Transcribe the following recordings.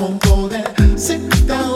Won't go there. Sit down,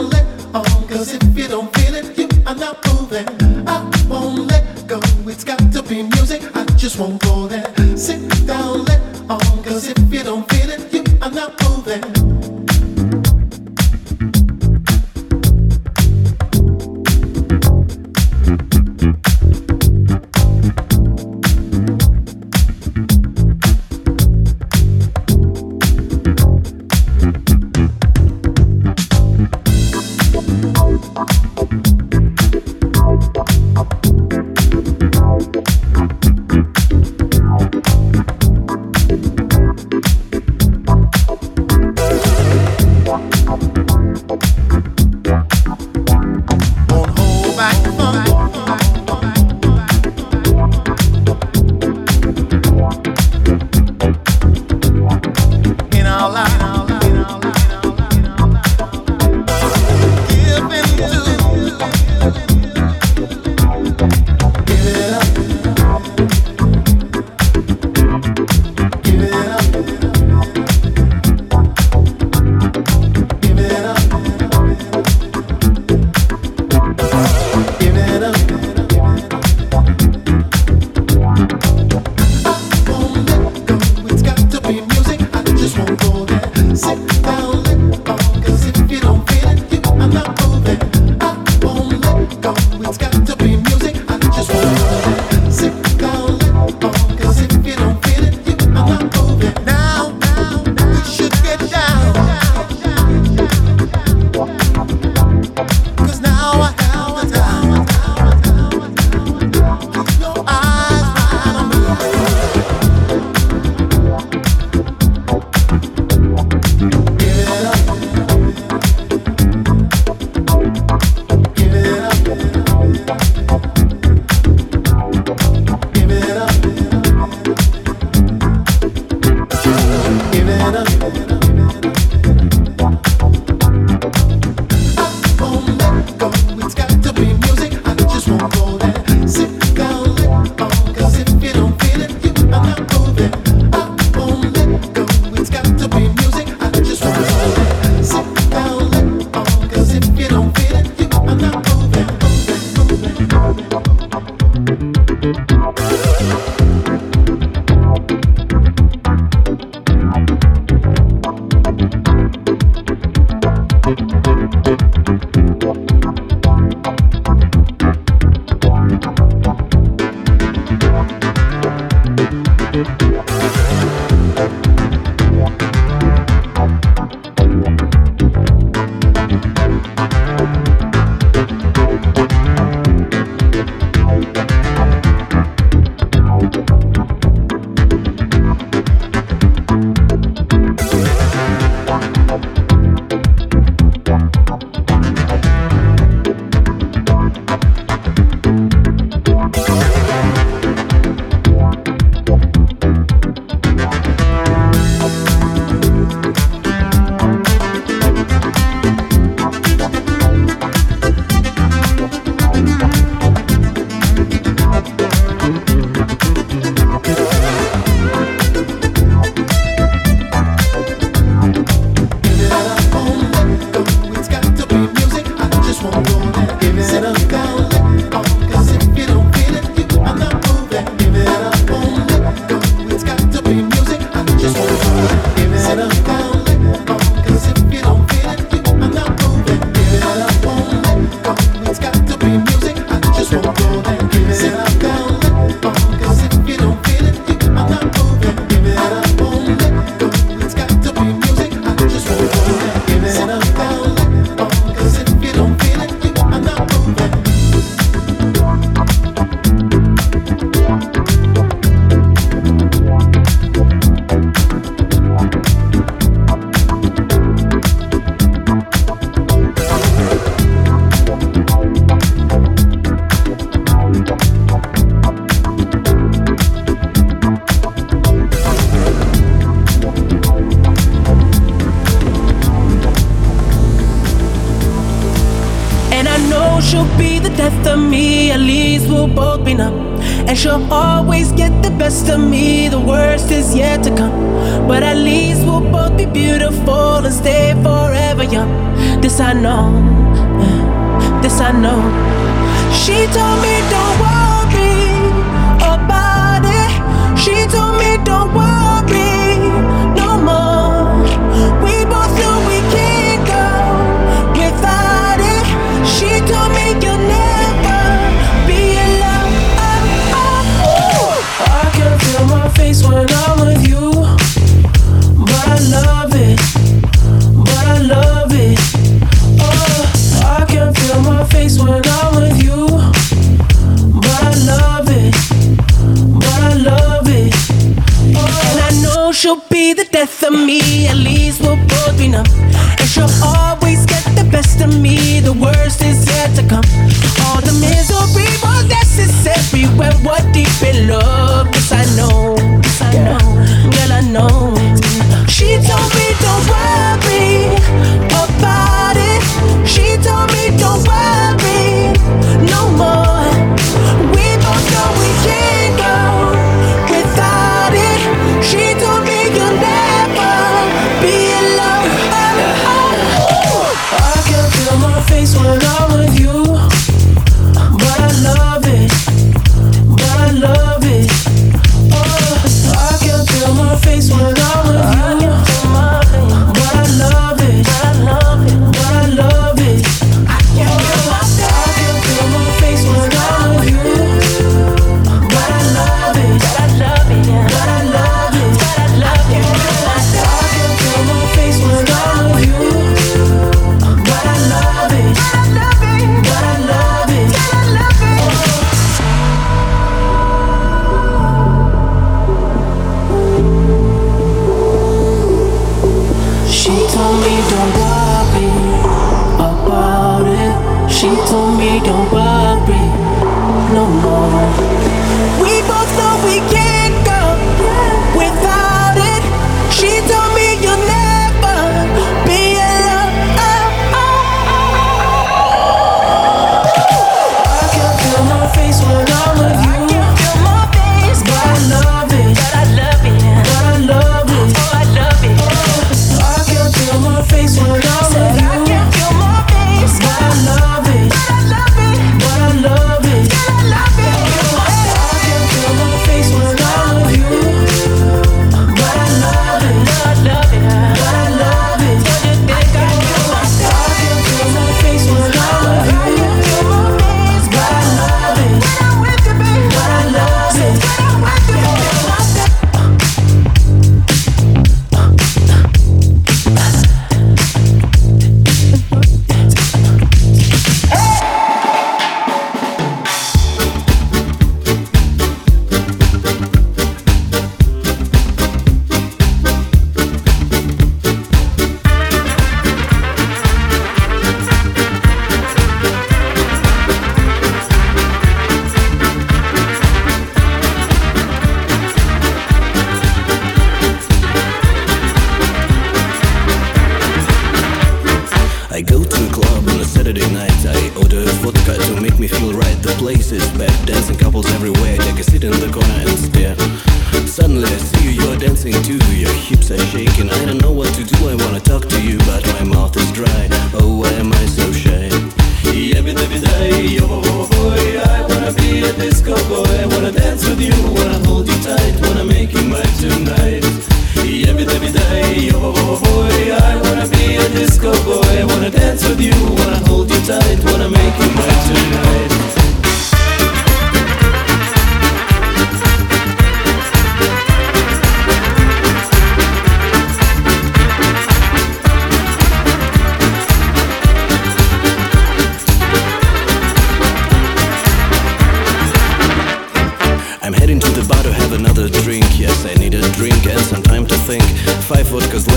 водка зла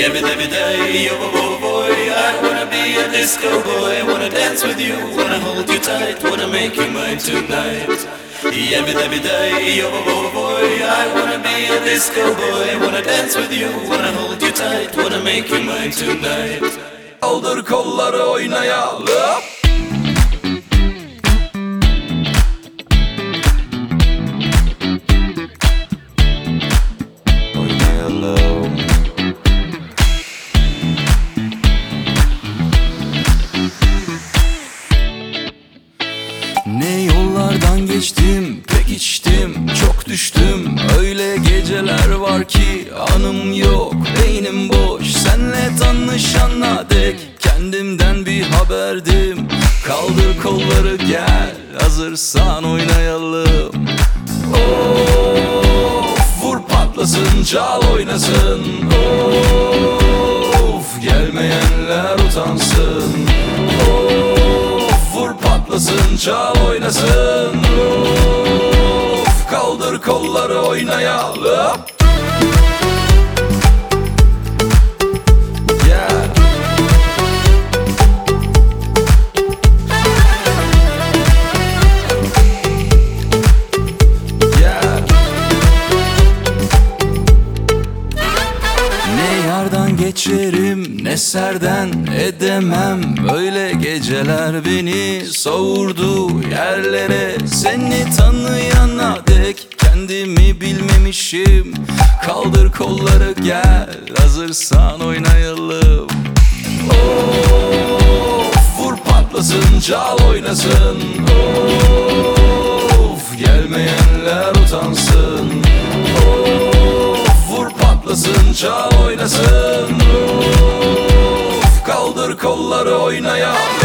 Everyday, every day, you're oh boy, I wanna be a disco boy. Wanna dance with you, wanna hold you tight, wanna make you mine tonight. Every every day, oh, oh boy, I wanna be a disco boy. Wanna dance with you, wanna hold you tight, wanna make you mine tonight. Aldır kolları oynayalım. Tanışana dek kendimden bir haberdim. Kaldır kolları gel hazırsan oynayalım. Of vur patlasın çal oynasın. Of gelmeyenler utansın. Of vur patlasın çal oynasın. Of kaldır kolları oynayalım geçerim ne serden edemem. Böyle geceler beni savurdu yerlere. Seni tanıyana dek kendimi bilmemişim. Kaldır kolları gel hazırsan oynayalım. Of vur patlasın çal oynasın. Of kolları oynayalım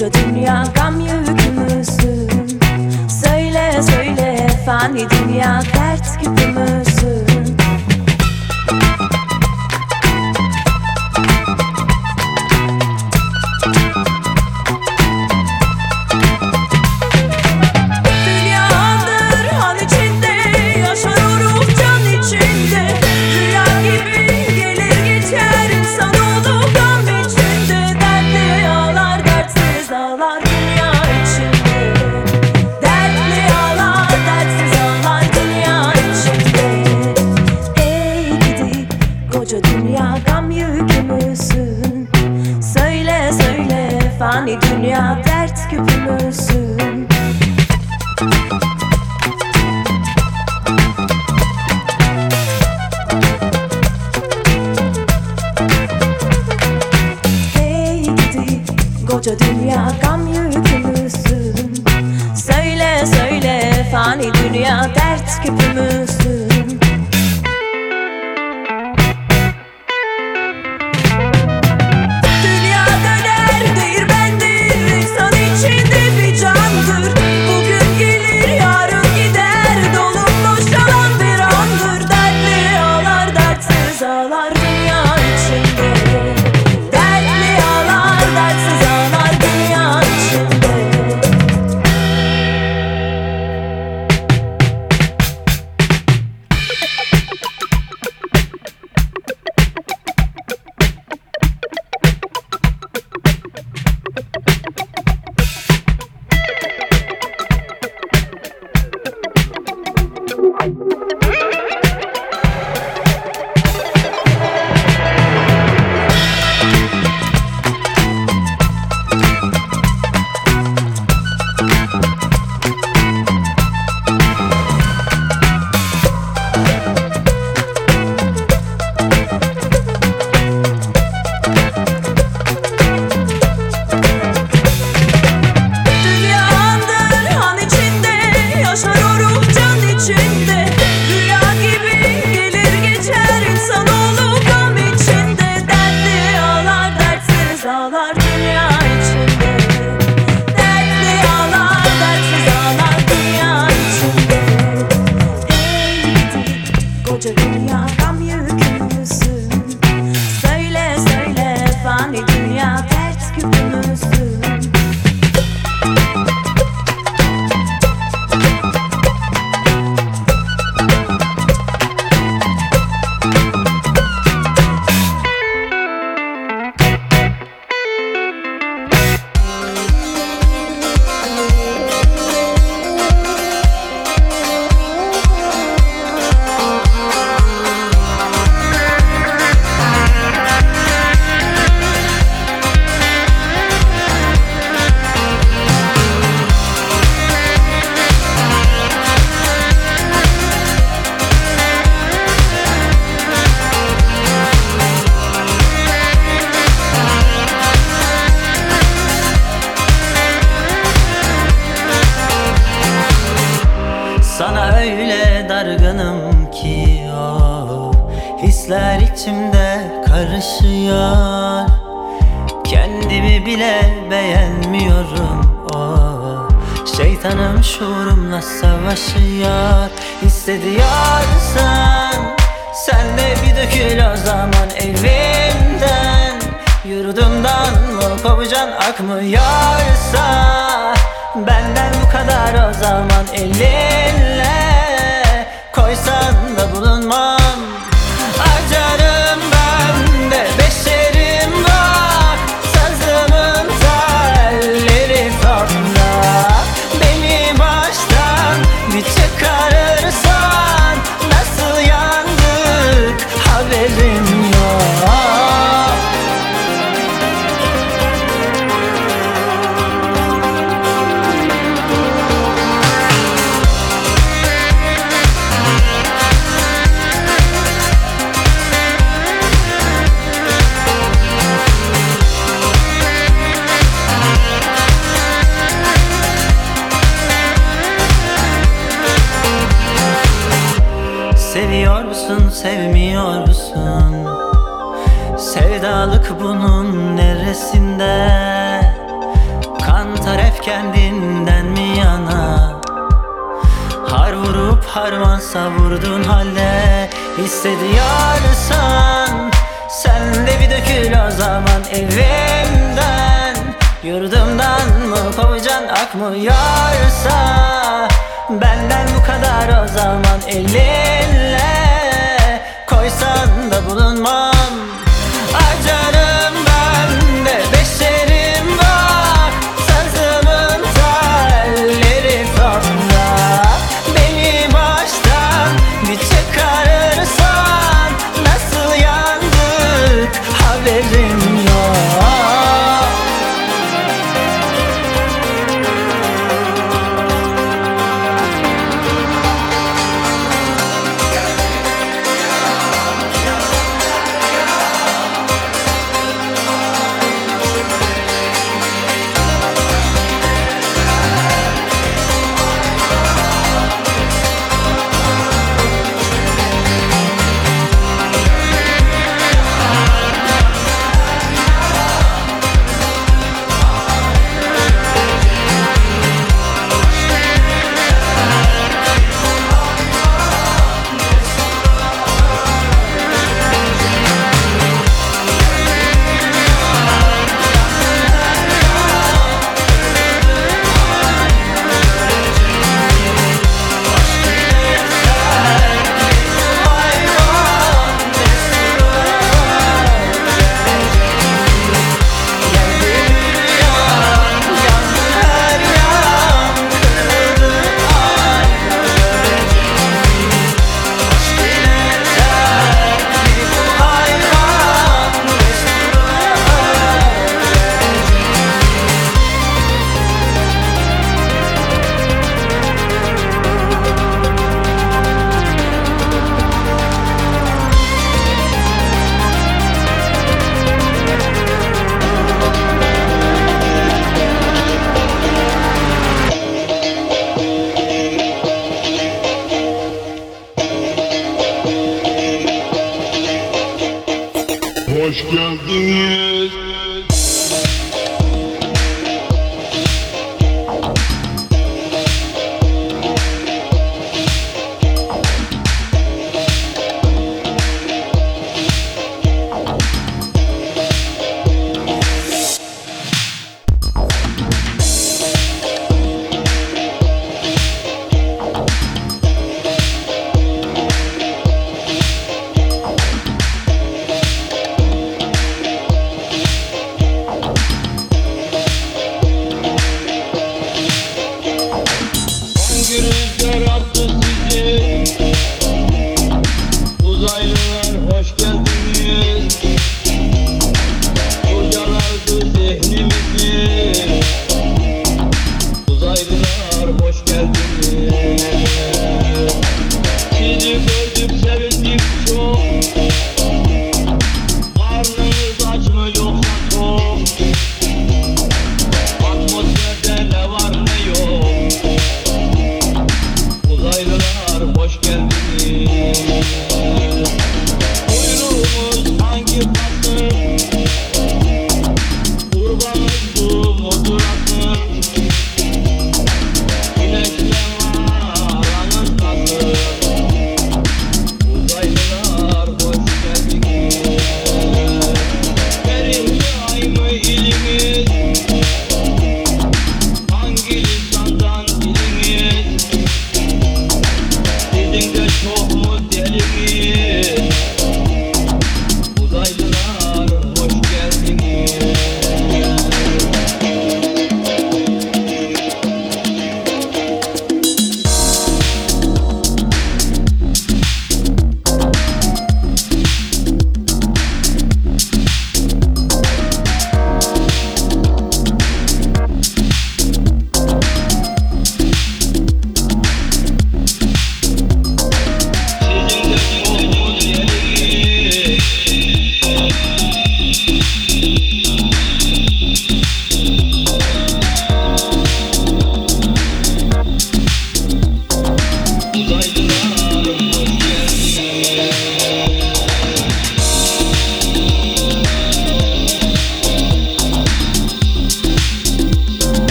Koca dünya gam yükümüzün Söyle söyle fani dünya dert gibi müzün bile beğenmiyorum oh. Şeytanım şuurumla savaşıyor Hissediyorsan Sen de bir dökül o zaman evimden Yurdumdan mı kovucan akmıyorsa Benden bu kadar o zaman elin Hissediyorsan Sen de bir dökül o zaman evimden. Yurdumdan mı pabucan akmıyorsa Benden bu kadar o zaman elin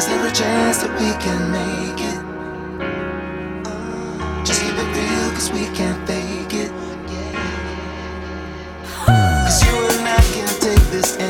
Is there a chance that we can make it? Uh, just keep it real, cause we can't fake it. Cause you and I can't take this.